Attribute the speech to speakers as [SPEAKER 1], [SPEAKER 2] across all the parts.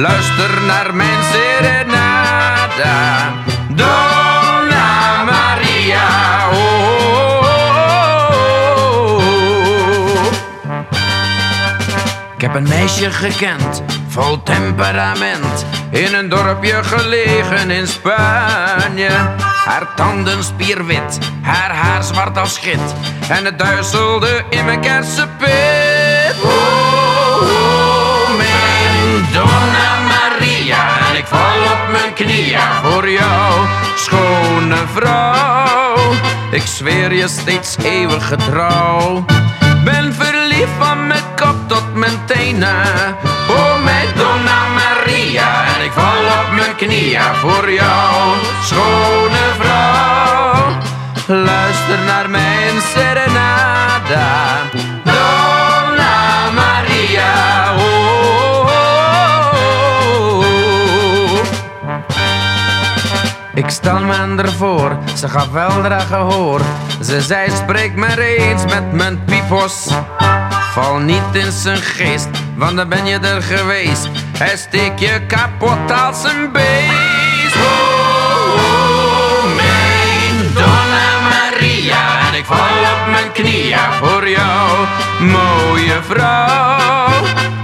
[SPEAKER 1] Luister naar mijn serenada. Donna Maria. Oh, oh, oh. Ik heb een meisje gekend, vol temperament. In een dorpje gelegen in Spanje. Haar tanden spierwit, haar haar zwart als schit. En het duizelde in mijn kersenpit. Ik zweer je steeds eeuwig getrouw. Ben verliefd van mijn kop tot mijn tenen. Oh, mijn Donna Maria. En ik val op mijn knieën voor jou, schone vrouw. Luister naar mijn Stel me ervoor, ze gaf weldra gehoor. Ze zei, spreek maar eens met mijn piepos. Val niet in zijn geest, want dan ben je er geweest. Hij steekt je kapot als een beest. Oh, oh, mijn Maria. En ik val op mijn knieën voor jou, mooie vrouw.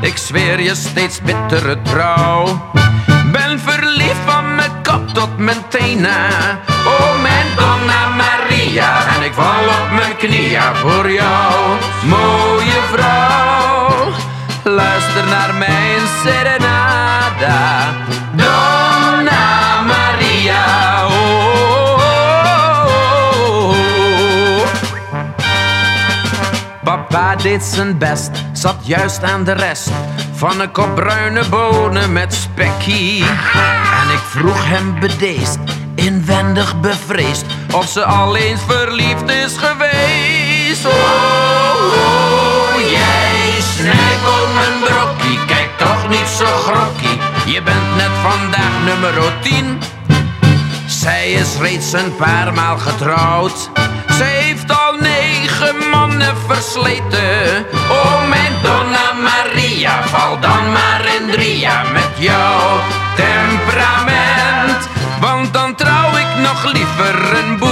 [SPEAKER 1] Ik zweer je steeds bittere trouw. Tot mijn tenen. Oh, mijn Donna Maria. En ik val op mijn knieën voor jou, mooie vrouw. Luister naar mijn serenada. Donna Maria. Oh, oh, oh. Papa deed zijn best, zat juist aan de rest van een kop bruine bonen met spekkie. En ik vroeg hem bedeesd, inwendig bevreesd, of ze al eens verliefd is geweest. Oh, oh jij snijdt op mijn brokkie, kijk toch niet zo grokkie. Je bent net vandaag nummer 10. Zij is reeds een paar maal getrouwd. Ze heeft al negen mannen versleten. Oh, nog liever in